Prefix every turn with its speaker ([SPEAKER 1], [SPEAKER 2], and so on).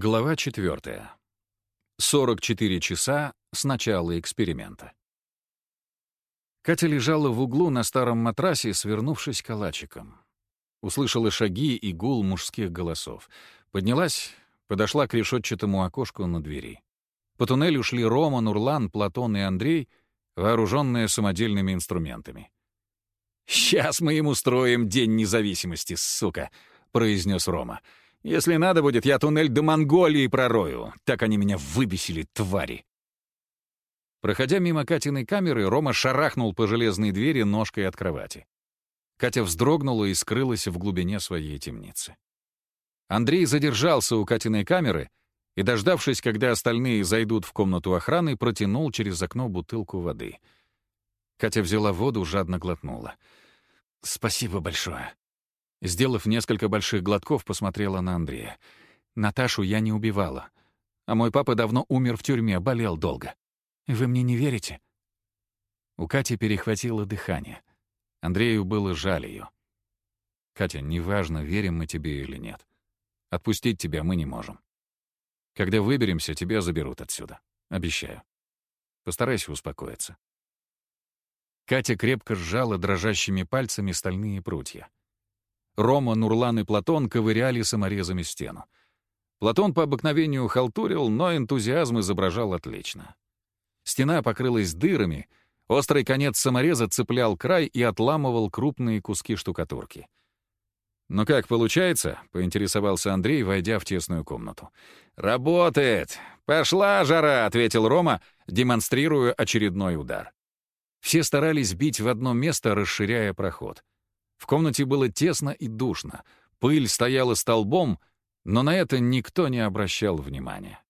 [SPEAKER 1] Глава 4. 44 часа с начала эксперимента. Катя лежала в углу на старом матрасе, свернувшись калачиком. Услышала шаги и гул мужских голосов. Поднялась, подошла к решетчатому окошку на двери. По туннелю шли Рома, Нурлан, Платон и Андрей, вооруженные самодельными инструментами. «Сейчас мы им устроим День независимости, сука!» — произнес Рома. Если надо будет, я туннель до Монголии пророю. Так они меня выбесили, твари. Проходя мимо Катиной камеры, Рома шарахнул по железной двери ножкой от кровати. Катя вздрогнула и скрылась в глубине своей темницы. Андрей задержался у Катиной камеры и, дождавшись, когда остальные зайдут в комнату охраны, протянул через окно бутылку воды. Катя взяла воду, жадно глотнула. «Спасибо большое», Сделав несколько больших глотков, посмотрела на Андрея. «Наташу я не убивала. А мой папа давно умер в тюрьме, болел долго. Вы мне не верите?» У Кати перехватило дыхание. Андрею было жаль ее. «Катя, неважно, верим мы тебе или нет. Отпустить тебя мы не можем. Когда выберемся, тебя заберут отсюда. Обещаю. Постарайся успокоиться». Катя крепко сжала дрожащими пальцами стальные прутья. Рома, Нурлан и Платон ковыряли саморезами стену. Платон по обыкновению халтурил, но энтузиазм изображал отлично. Стена покрылась дырами, острый конец самореза цеплял край и отламывал крупные куски штукатурки. «Ну как, получается?» — поинтересовался Андрей, войдя в тесную комнату. «Работает! Пошла жара!» — ответил Рома, демонстрируя очередной удар. Все старались бить в одно место, расширяя проход — в комнате было тесно и душно, пыль стояла столбом, но на это никто не обращал внимания.